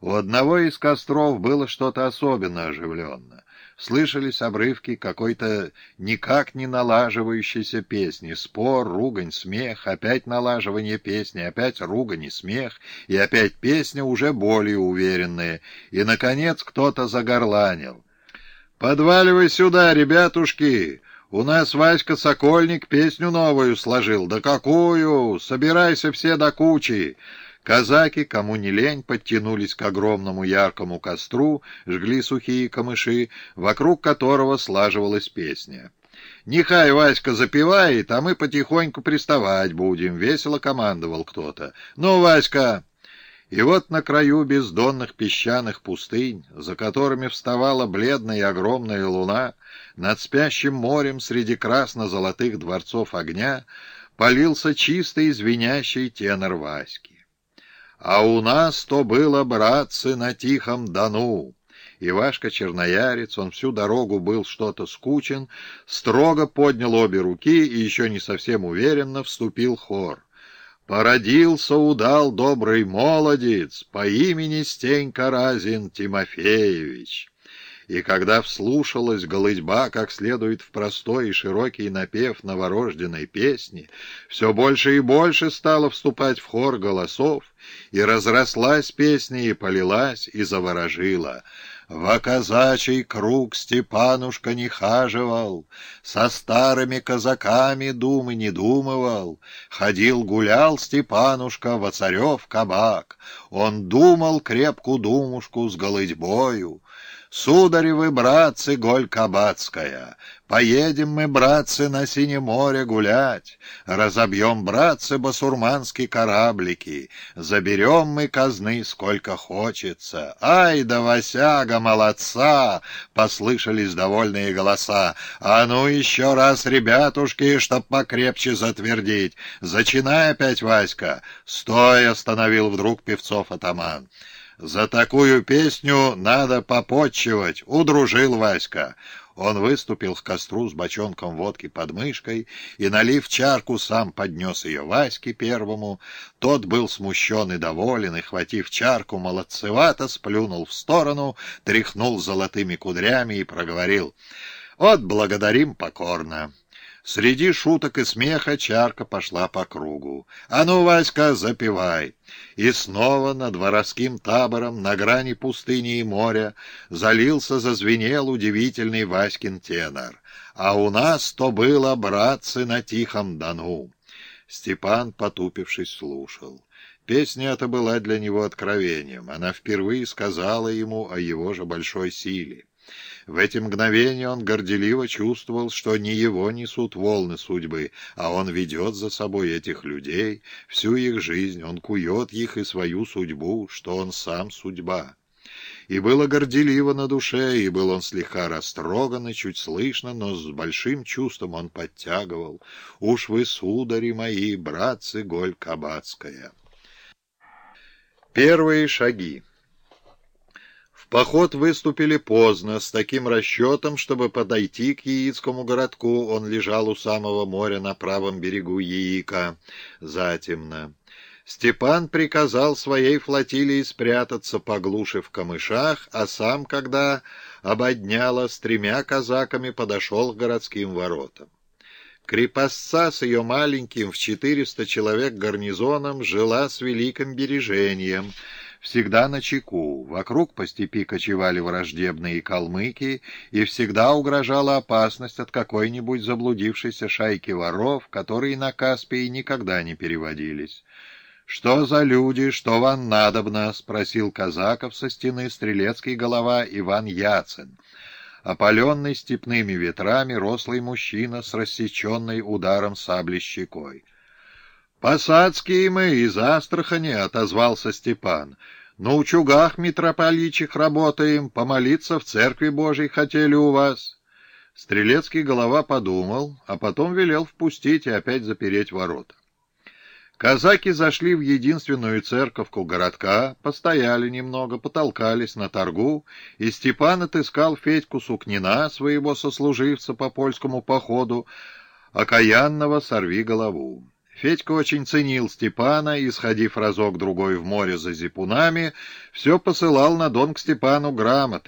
У одного из костров было что-то особенно оживленно. Слышались обрывки какой-то никак не налаживающейся песни. Спор, ругань, смех, опять налаживание песни, опять ругань и смех, и опять песня уже более уверенная. И, наконец, кто-то загорланил. «Подваливай сюда, ребятушки! У нас Васька Сокольник песню новую сложил. Да какую! Собирайся все до кучи!» Казаки, кому не лень, подтянулись к огромному яркому костру, жгли сухие камыши, вокруг которого слаживалась песня. «Нехай Васька запевает, а мы потихоньку приставать будем», — весело командовал кто-то. «Ну, Васька!» И вот на краю бездонных песчаных пустынь, за которыми вставала бледная и огромная луна, над спящим морем среди красно-золотых дворцов огня полился чистый звенящий тенор Васьки. А у нас то было, братцы, на Тихом Дону. Ивашка Черноярец, он всю дорогу был что-то скучен, строго поднял обе руки и еще не совсем уверенно вступил хор. Породился удал добрый молодец по имени Стенька Разин Тимофеевич и когда вслушалась голыдьба как следует в простой и широкий напев новорожденной песни, все больше и больше стало вступать в хор голосов, и разрослась песня, и полилась, и заворожила. В казачий круг Степанушка не хаживал, Со старыми казаками думы не думывал. Ходил гулял Степанушка во царев кабак, Он думал крепкую думушку с голыдьбою, Сударевы, братцы, голь кабацкая, Поедем мы, братцы, на синее море гулять, Разобьем, братцы, басурманские кораблики, Заберем мы казны сколько хочется. Ай да Васяга, молодца! Послышались довольные голоса. А ну еще раз, ребятушки, чтоб покрепче затвердить. Зачинай опять, Васька. Стой, остановил вдруг певцов атаман. «За такую песню надо попотчевать!» — удружил Васька. Он выступил к костру с бочонком водки под мышкой и, налив чарку, сам поднес ее Ваське первому. Тот был смущен и доволен, и, хватив чарку, молодцевато сплюнул в сторону, тряхнул золотыми кудрями и проговорил «Вот благодарим покорно». Среди шуток и смеха чарка пошла по кругу. «А ну, Васька, запивай!» И снова над воровским табором на грани пустыни и моря залился, зазвенел удивительный Васькин тенор. «А у нас то было, братцы, на Тихом Дону!» Степан, потупившись, слушал. Песня эта была для него откровением. Она впервые сказала ему о его же большой силе. В эти мгновения он горделиво чувствовал, что не его несут волны судьбы, а он ведет за собой этих людей, всю их жизнь, он кует их и свою судьбу, что он сам судьба. И было горделиво на душе, и был он слегка растроган, и чуть слышно, но с большим чувством он подтягивал. «Уж вы, судари мои, братцы, голь кабацкая!» Первые шаги поход выступили поздно, с таким расчетом, чтобы подойти к Яицкому городку. Он лежал у самого моря на правом берегу Яика, затемно. Степан приказал своей флотилии спрятаться поглуше в камышах, а сам, когда ободняло, с тремя казаками подошел к городским воротам. Крепостца с ее маленьким в четыреста человек гарнизоном жила с великим бережением — всегда на чеку. Вокруг по степи кочевали враждебные калмыки, и всегда угрожала опасность от какой-нибудь заблудившейся шайки воров, которые на Каспии никогда не переводились. «Что за люди, что вам надобно?» — спросил казаков со стены стрелецкий голова Иван Яцин. Опаленный степными ветрами рослый мужчина с рассеченной ударом сабли щекой. «Посадские мы из Астрахани», — отозвался Степан. «На учугах митрополичих работаем, помолиться в церкви Божьей хотели у вас». Стрелецкий голова подумал, а потом велел впустить и опять запереть ворота. Казаки зашли в единственную церковку городка, постояли немного, потолкались на торгу, и Степан отыскал Федьку Сукнина, своего сослуживца по польскому походу, окаянного «Сорви голову». Федька очень ценил Степана и, сходив разок-другой в море за зипунами, все посылал на Дон к Степану грамоты.